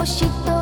星と